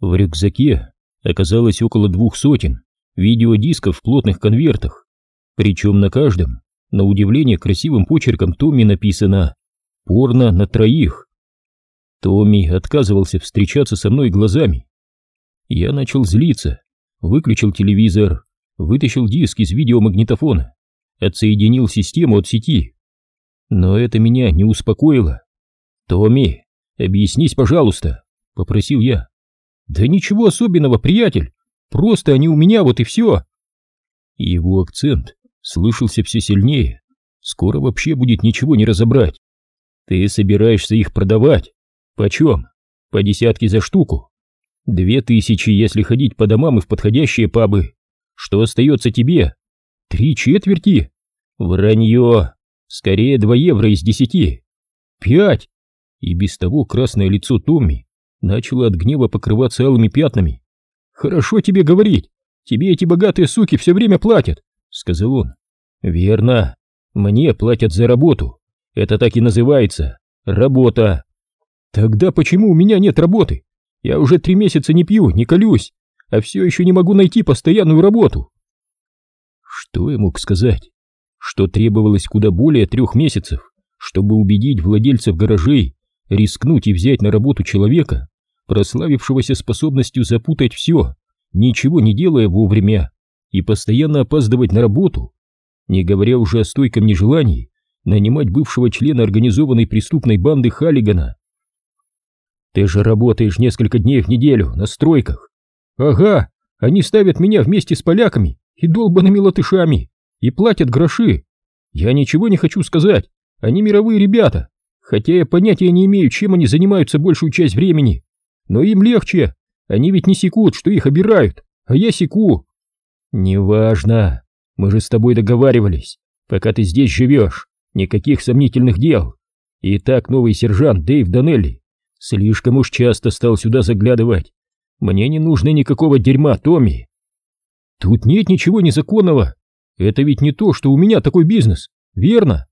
В рюкзаке оказалось около двух сотен видеодисков в плотных конвертах, причем на каждом, на удивление красивым почерком Томми написано «Порно на троих». Томми отказывался встречаться со мной глазами. Я начал злиться, выключил телевизор, вытащил диск из видеомагнитофона, отсоединил систему от сети. Но это меня не успокоило. «Томми, объяснись, пожалуйста», — попросил я. «Да ничего особенного, приятель, просто они у меня, вот и все». Его акцент слышался все сильнее, скоро вообще будет ничего не разобрать. «Ты собираешься их продавать? Почем? По десятке за штуку? Две тысячи, если ходить по домам и в подходящие пабы. Что остается тебе? Три четверти? Вранье! Скорее два евро из десяти. Пять! И без того красное лицо Томми начало от гнева покрываться алыми пятнами. «Хорошо тебе говорить, тебе эти богатые суки все время платят», — сказал он. «Верно, мне платят за работу, это так и называется, работа». «Тогда почему у меня нет работы? Я уже три месяца не пью, не колюсь, а все еще не могу найти постоянную работу». Что я мог сказать? Что требовалось куда более трех месяцев, чтобы убедить владельцев гаражей рискнуть и взять на работу человека, прославившегося способностью запутать все, ничего не делая вовремя, и постоянно опаздывать на работу, не говоря уже о стойком нежелании нанимать бывшего члена организованной преступной банды Халлигана. «Ты же работаешь несколько дней в неделю на стройках». «Ага, они ставят меня вместе с поляками и долбанными латышами и платят гроши. Я ничего не хочу сказать, они мировые ребята, хотя я понятия не имею, чем они занимаются большую часть времени. Но им легче, они ведь не секут, что их обирают, а я секу. Неважно, мы же с тобой договаривались, пока ты здесь живешь, никаких сомнительных дел. И так новый сержант Дэйв Данелли слишком уж часто стал сюда заглядывать. Мне не нужно никакого дерьма, Томми. Тут нет ничего незаконного. Это ведь не то, что у меня такой бизнес, верно?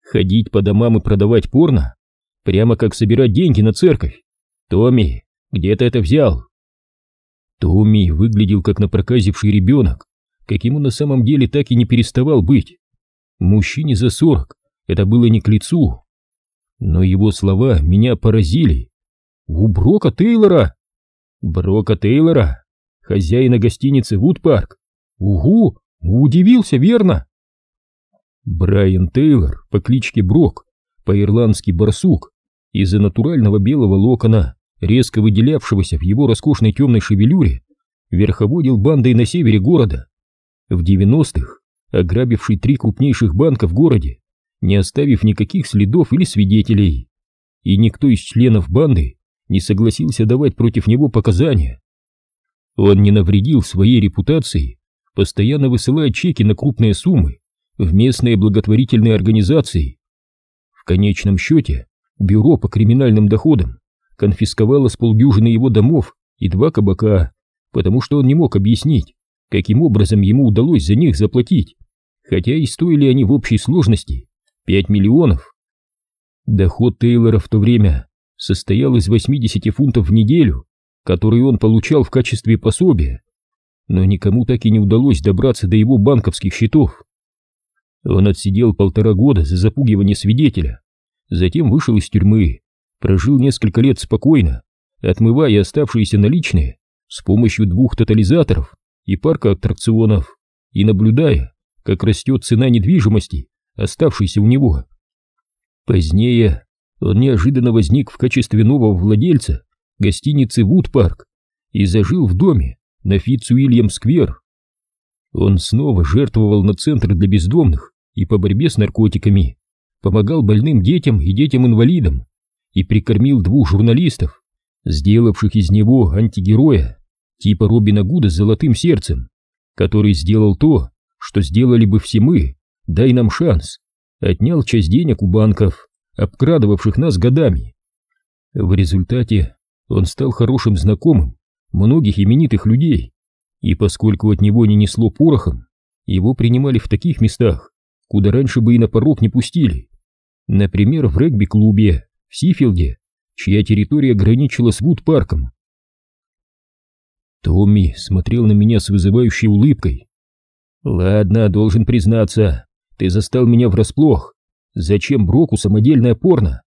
Ходить по домам и продавать порно? Прямо как собирать деньги на церковь. Томми, где ты это взял? Томми выглядел как напроказивший ребенок, каким он на самом деле так и не переставал быть. Мужчине за сорок это было не к лицу. Но его слова меня поразили. У Брока Тейлора? Брока Тейлора? Хозяина гостиницы Вудпарк? Угу, удивился, верно? Брайан Тейлор по кличке Брок, по-ирландски Барсук, из-за натурального белого локона, резко выделявшегося в его роскошной темной шевелюре, верховодил бандой на севере города. В 90-х ограбивший три крупнейших банка в городе, не оставив никаких следов или свидетелей. И никто из членов банды не согласился давать против него показания. Он не навредил своей репутации, постоянно высылая чеки на крупные суммы в местные благотворительные организации. В конечном счете, бюро по криминальным доходам конфисковало с полдюжины его домов и два кабака, потому что он не мог объяснить, каким образом ему удалось за них заплатить, хотя и стоили они в общей сложности 5 миллионов. Доход Тейлора в то время состоял из 80 фунтов в неделю, которые он получал в качестве пособия, но никому так и не удалось добраться до его банковских счетов. Он отсидел полтора года за запугивание свидетеля, затем вышел из тюрьмы, прожил несколько лет спокойно, отмывая оставшиеся наличные с помощью двух тотализаторов и парка аттракционов, и наблюдая, как растет цена недвижимости, оставшейся у него. Позднее он неожиданно возник в качестве нового владельца гостиницы Вуд-парк и зажил в доме на Фитц-Уильям-сквер. Он снова жертвовал на центр для бездомных и по борьбе с наркотиками, помогал больным детям и детям-инвалидам и прикормил двух журналистов, сделавших из него антигероя, типа Робина Гуда с золотым сердцем, который сделал то, что сделали бы все мы, дай нам шанс, отнял часть денег у банков, обкрадывавших нас годами. В результате он стал хорошим знакомым многих именитых людей, и поскольку от него не несло порохом, его принимали в таких местах, куда раньше бы и на порог не пустили. Например, в регби-клубе, в Сифилде, чья территория граничила с Вуд-парком. Томми смотрел на меня с вызывающей улыбкой. «Ладно, должен признаться, ты застал меня врасплох. Зачем Броку самодельное порно?»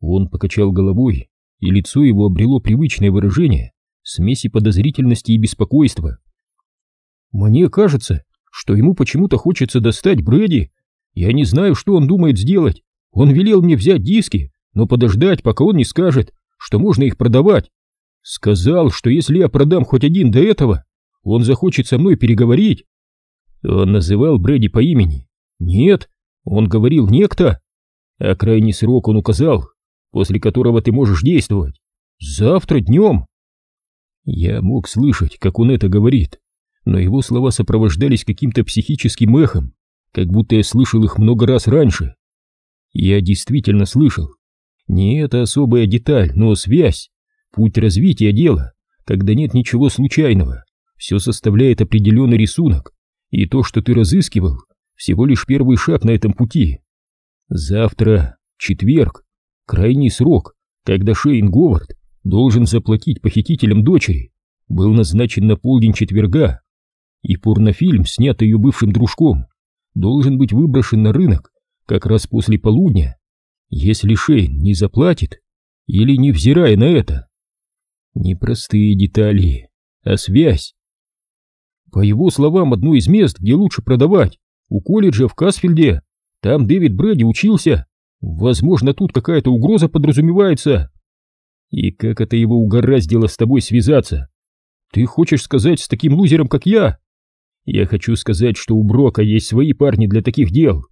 Он покачал головой, и лицо его обрело привычное выражение смеси подозрительности и беспокойства. «Мне кажется, что ему почему-то хочется достать Брэди. Я не знаю, что он думает сделать. Он велел мне взять диски, но подождать, пока он не скажет, что можно их продавать. Сказал, что если я продам хоть один до этого, он захочет со мной переговорить. Он называл Брэди по имени. Нет, он говорил некто. А крайний срок он указал, после которого ты можешь действовать. Завтра днем. Я мог слышать, как он это говорит, но его слова сопровождались каким-то психическим эхом, как будто я слышал их много раз раньше. Я действительно слышал. Не эта особая деталь, но связь. Путь развития дела, когда нет ничего случайного, все составляет определенный рисунок, и то, что ты разыскивал, всего лишь первый шаг на этом пути. Завтра, четверг, крайний срок, когда Шейн Говард должен заплатить похитителям дочери, был назначен на полдень четверга, и порнофильм, снятый ее бывшим дружком, должен быть выброшен на рынок как раз после полудня, если Шейн не заплатит или невзирая на это. Непростые детали, а связь. По его словам, одно из мест, где лучше продавать, у колледжа в Касфильде. Там Дэвид Брэди учился. Возможно, тут какая-то угроза подразумевается. И как это его угораздило с тобой связаться? Ты хочешь сказать с таким лузером, как я? Я хочу сказать, что у Брока есть свои парни для таких дел.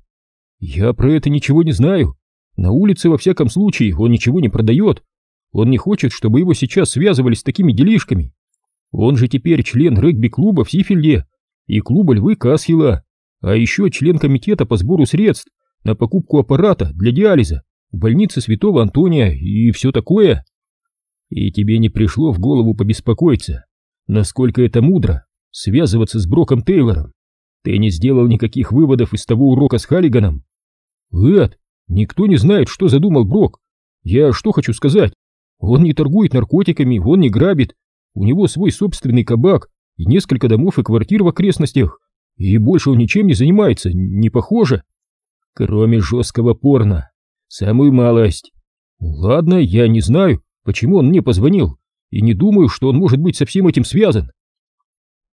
Я про это ничего не знаю. На улице, во всяком случае, он ничего не продает. Он не хочет, чтобы его сейчас связывали с такими делишками. Он же теперь член регби-клуба в Сифельде и клуба Львы Касхила, а еще член комитета по сбору средств на покупку аппарата для диализа в больнице Святого Антония и все такое. И тебе не пришло в голову побеспокоиться, насколько это мудро связываться с Броком Тейлором. Ты не сделал никаких выводов из того урока с Халлиганом. Эд, никто не знает, что задумал Брок. Я что хочу сказать? Он не торгует наркотиками, он не грабит. У него свой собственный кабак и несколько домов и квартир в окрестностях. И больше он ничем не занимается, не похоже. Кроме жесткого порно. Самую малость. Ладно, я не знаю, почему он мне позвонил, и не думаю, что он может быть со всем этим связан.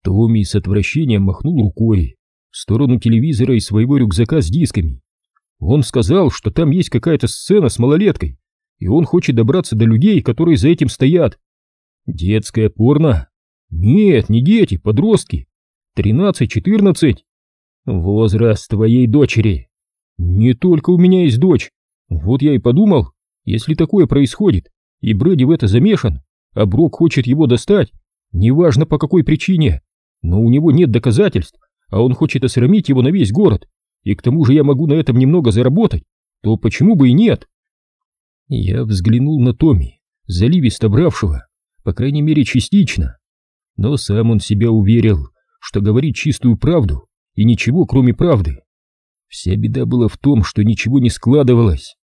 Томми с отвращением махнул рукой в сторону телевизора и своего рюкзака с дисками. Он сказал, что там есть какая-то сцена с малолеткой, и он хочет добраться до людей, которые за этим стоят. Детское порно? Нет, не дети, подростки. Тринадцать-четырнадцать. Возраст твоей дочери. Не только у меня есть дочь. Вот я и подумал, если такое происходит, и Брэди в это замешан, а Брок хочет его достать, неважно по какой причине, но у него нет доказательств, а он хочет осрамить его на весь город, и к тому же я могу на этом немного заработать, то почему бы и нет? Я взглянул на Томми, заливисто бравшего, по крайней мере частично, но сам он себя уверил, что говорит чистую правду и ничего кроме правды. Вся беда была в том, что ничего не складывалось.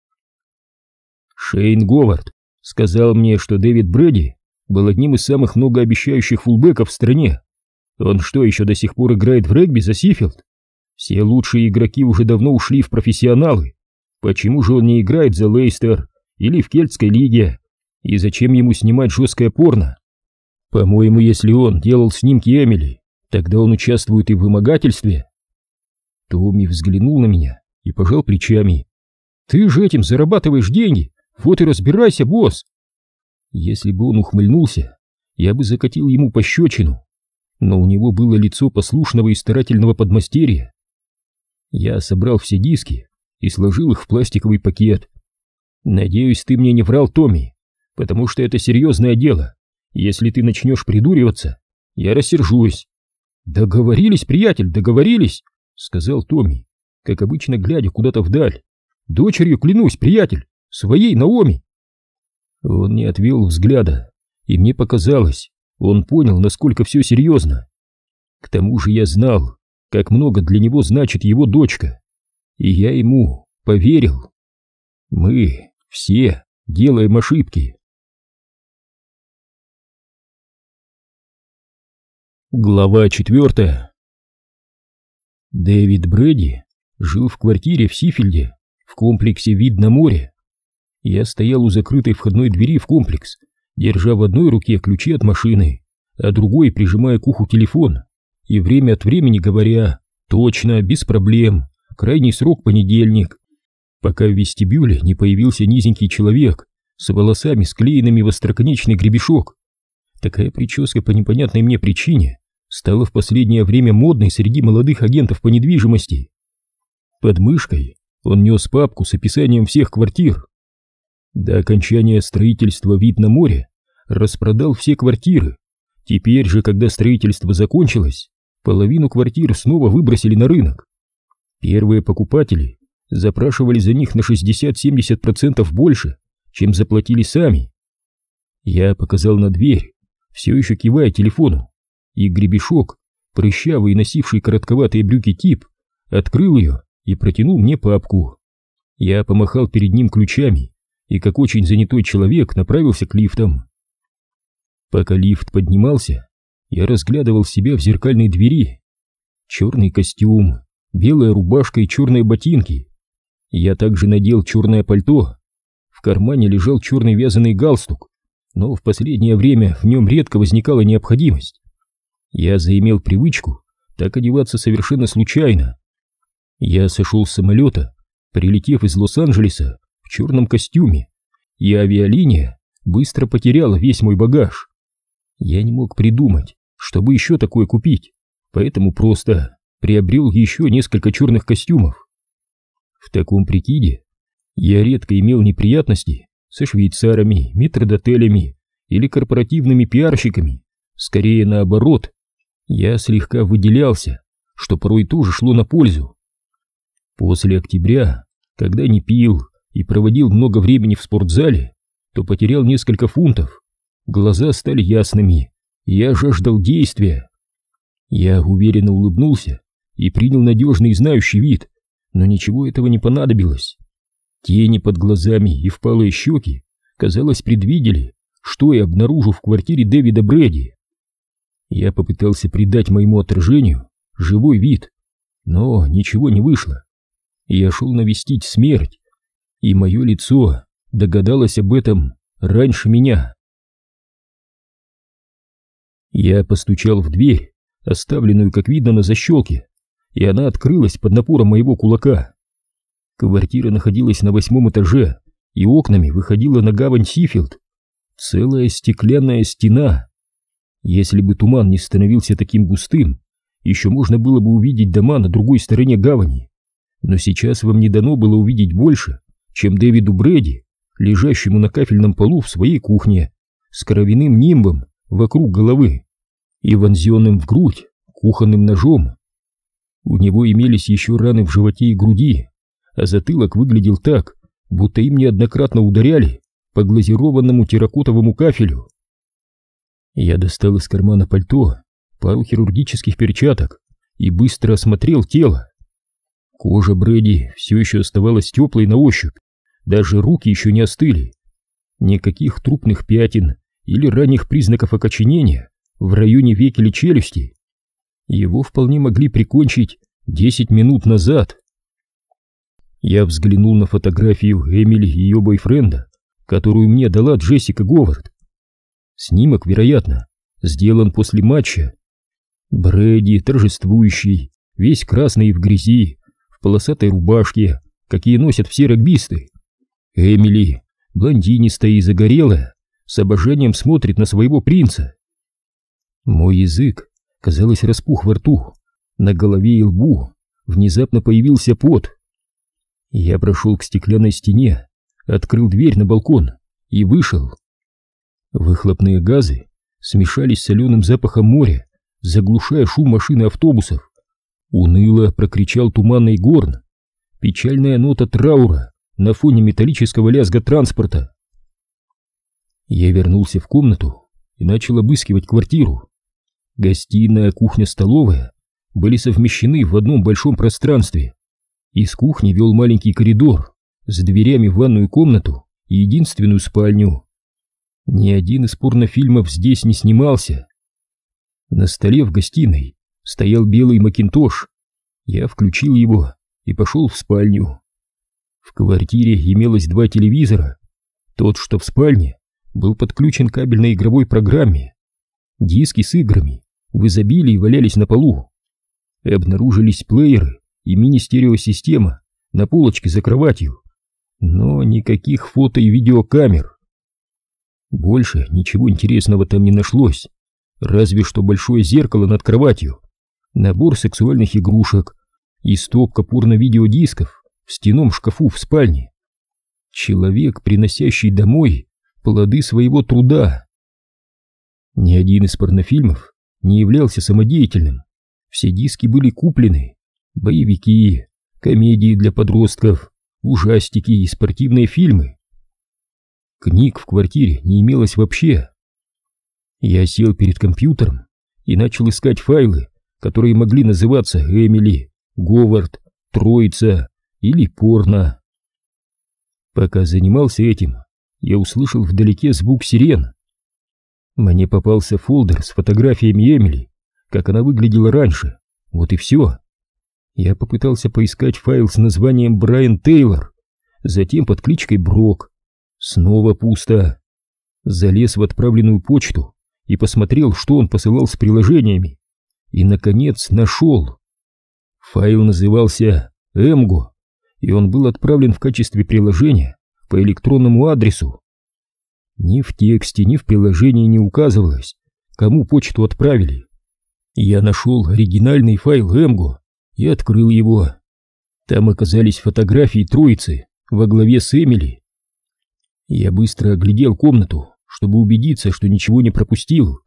Шейн Говард сказал мне, что Дэвид Брэди был одним из самых многообещающих фулбеков в стране. Он что, еще до сих пор играет в регби за Сифилд? Все лучшие игроки уже давно ушли в профессионалы. Почему же он не играет за Лейстер или в Кельтской лиге. И зачем ему снимать жесткое порно? По-моему, если он делал снимки Эмили, тогда он участвует и в вымогательстве. Томми взглянул на меня и пожал плечами. Ты же этим зарабатываешь деньги, вот и разбирайся, босс. Если бы он ухмыльнулся, я бы закатил ему пощечину, но у него было лицо послушного и старательного подмастерья. Я собрал все диски и сложил их в пластиковый пакет, Надеюсь, ты мне не врал, Томми, потому что это серьезное дело. Если ты начнешь придуриваться, я рассержусь. Договорились, приятель, договорились, сказал Томми, как обычно глядя куда-то вдаль. Дочерью клянусь, приятель, своей Наоми. Он не отвел взгляда, и мне показалось, он понял, насколько все серьезно. К тому же я знал, как много для него значит его дочка, и я ему поверил. Мы все делаем ошибки. Глава четвертая. Дэвид Брэди жил в квартире в Сифильде, в комплексе «Вид на море». Я стоял у закрытой входной двери в комплекс, держа в одной руке ключи от машины, а другой прижимая к уху телефон, и время от времени говоря «Точно, без проблем, крайний срок понедельник», пока в вестибюле не появился низенький человек с волосами, склеенными в остроконечный гребешок. Такая прическа по непонятной мне причине стала в последнее время модной среди молодых агентов по недвижимости. Под мышкой он нес папку с описанием всех квартир. До окончания строительства вид на море распродал все квартиры. Теперь же, когда строительство закончилось, половину квартир снова выбросили на рынок. Первые покупатели запрашивали за них на 60-70% больше, чем заплатили сами. Я показал на дверь, все еще кивая телефону, и гребешок, прыщавый и носивший коротковатые брюки тип, открыл ее и протянул мне папку. Я помахал перед ним ключами и, как очень занятой человек, направился к лифтам. Пока лифт поднимался, я разглядывал себя в зеркальной двери. Черный костюм, белая рубашка и черные ботинки. Я также надел черное пальто. В кармане лежал черный вязаный галстук, но в последнее время в нем редко возникала необходимость. Я заимел привычку так одеваться совершенно случайно. Я сошел с самолета, прилетев из Лос-Анджелеса в черном костюме, и авиалиния быстро потеряла весь мой багаж. Я не мог придумать, чтобы еще такое купить, поэтому просто приобрел еще несколько черных костюмов. В таком прикиде я редко имел неприятности со швейцарами, метродотелями или корпоративными пиарщиками. Скорее наоборот, я слегка выделялся, что порой тоже шло на пользу. После октября, когда не пил и проводил много времени в спортзале, то потерял несколько фунтов. Глаза стали ясными, я жаждал действия. Я уверенно улыбнулся и принял надежный и знающий вид, но ничего этого не понадобилось. Тени под глазами и впалые щеки, казалось, предвидели, что я обнаружу в квартире Дэвида Брэди. Я попытался придать моему отражению живой вид, но ничего не вышло. Я шел навестить смерть, и мое лицо догадалось об этом раньше меня. Я постучал в дверь, оставленную, как видно, на защелке, и она открылась под напором моего кулака. Квартира находилась на восьмом этаже и окнами выходила на гавань Сифилд. Целая стеклянная стена. Если бы туман не становился таким густым, еще можно было бы увидеть дома на другой стороне гавани. Но сейчас вам не дано было увидеть больше, чем Дэвиду Брэди, лежащему на кафельном полу в своей кухне, с кровяным нимбом вокруг головы и вонзенным в грудь кухонным ножом. У него имелись еще раны в животе и груди, а затылок выглядел так, будто им неоднократно ударяли по глазированному терракотовому кафелю. Я достал из кармана пальто пару хирургических перчаток и быстро осмотрел тело. Кожа Брэди все еще оставалась теплой на ощупь, даже руки еще не остыли. Никаких трупных пятен или ранних признаков окоченения в районе веки или челюсти. Его вполне могли прикончить десять минут назад. Я взглянул на фотографию Эмили и ее бойфренда, которую мне дала Джессика Говард. Снимок, вероятно, сделан после матча. Брэди, торжествующий, весь красный в грязи, в полосатой рубашке, какие носят все регбисты. Эмили, блондинистая и загорелая, с обожанием смотрит на своего принца. Мой язык, казалось, распух во рту, на голове и лбу внезапно появился пот. Я прошел к стеклянной стене, открыл дверь на балкон и вышел. Выхлопные газы смешались с соленым запахом моря, заглушая шум машин и автобусов. Уныло прокричал туманный горн. Печальная нота траура на фоне металлического лязга транспорта. Я вернулся в комнату и начал обыскивать квартиру. Гостиная, кухня, столовая были совмещены в одном большом пространстве. Из кухни вел маленький коридор с дверями в ванную комнату и единственную спальню. Ни один из порнофильмов здесь не снимался. На столе в гостиной стоял белый макинтош. Я включил его и пошел в спальню. В квартире имелось два телевизора. Тот, что в спальне, был подключен кабельной игровой программе. Диски с играми в изобилии валялись на полу. Обнаружились плееры и мини-стереосистема на полочке за кроватью, но никаких фото и видеокамер. Больше ничего интересного там не нашлось, разве что большое зеркало над кроватью, набор сексуальных игрушек и стопка порно-видеодисков в стеном шкафу в спальне. Человек, приносящий домой плоды своего труда. Ни один из порнофильмов не являлся самодеятельным. Все диски были куплены. Боевики, комедии для подростков, ужастики и спортивные фильмы. Книг в квартире не имелось вообще. Я сел перед компьютером и начал искать файлы, которые могли называться Эмили, Говард, Троица или Порно. Пока занимался этим, я услышал вдалеке звук сирен. Мне попался фолдер с фотографиями Эмили, как она выглядела раньше, вот и все. Я попытался поискать файл с названием Брайан Тейлор, затем под кличкой Брок. Снова пусто. Залез в отправленную почту и посмотрел, что он посылал с приложениями. И, наконец, нашел. Файл назывался «Эмго», и он был отправлен в качестве приложения по электронному адресу. Ни в тексте, ни в приложении не указывалось, кому почту отправили. Я нашел оригинальный файл Эмго и открыл его. Там оказались фотографии троицы во главе с Эмили. Я быстро оглядел комнату, чтобы убедиться, что ничего не пропустил.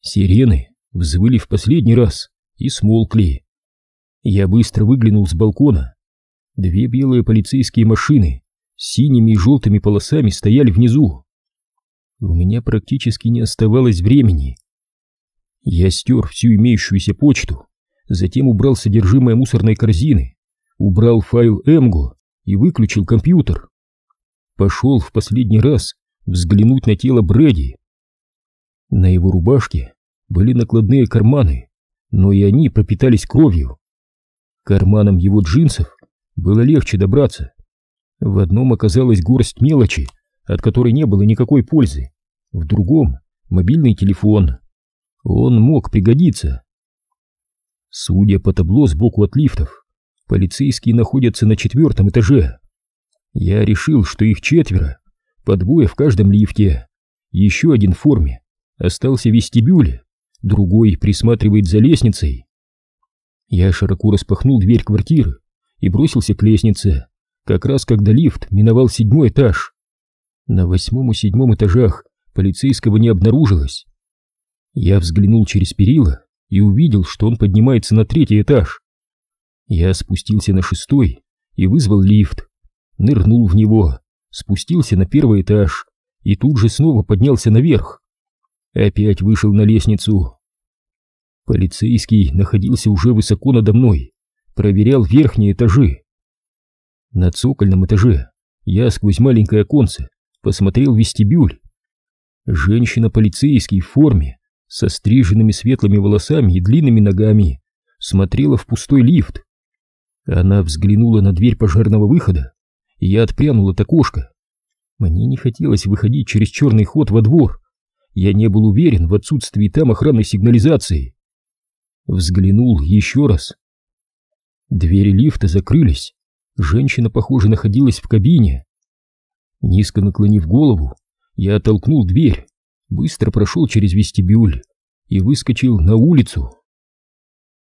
Сирены взвыли в последний раз и смолкли. Я быстро выглянул с балкона. Две белые полицейские машины синими и желтыми полосами стояли внизу. У меня практически не оставалось времени. Я стер всю имеющуюся почту, затем убрал содержимое мусорной корзины, убрал файл Эмго и выключил компьютер. Пошел в последний раз взглянуть на тело Брэди. На его рубашке были накладные карманы, но и они пропитались кровью. Карманам его джинсов было легче добраться. В одном оказалась горсть мелочи, от которой не было никакой пользы, в другом — мобильный телефон. Он мог пригодиться. Судя по табло сбоку от лифтов, полицейские находятся на четвертом этаже. Я решил, что их четверо, по двое в каждом лифте. Еще один в форме, остался в вестибюле, другой присматривает за лестницей. Я широко распахнул дверь квартиры и бросился к лестнице, как раз когда лифт миновал седьмой этаж. На восьмом и седьмом этажах полицейского не обнаружилось. Я взглянул через перила и увидел, что он поднимается на третий этаж. Я спустился на шестой и вызвал лифт, нырнул в него, спустился на первый этаж и тут же снова поднялся наверх. Опять вышел на лестницу. Полицейский находился уже высоко надо мной, проверял верхние этажи. На цокольном этаже я сквозь маленькое оконце посмотрел вестибюль. Женщина-полицейский в форме со стриженными светлыми волосами и длинными ногами, смотрела в пустой лифт. Она взглянула на дверь пожарного выхода, и я отпрянул от окошка. Мне не хотелось выходить через черный ход во двор. Я не был уверен в отсутствии там охранной сигнализации. Взглянул еще раз. Двери лифта закрылись. Женщина, похоже, находилась в кабине. Низко наклонив голову, я оттолкнул дверь быстро прошел через вестибюль и выскочил на улицу.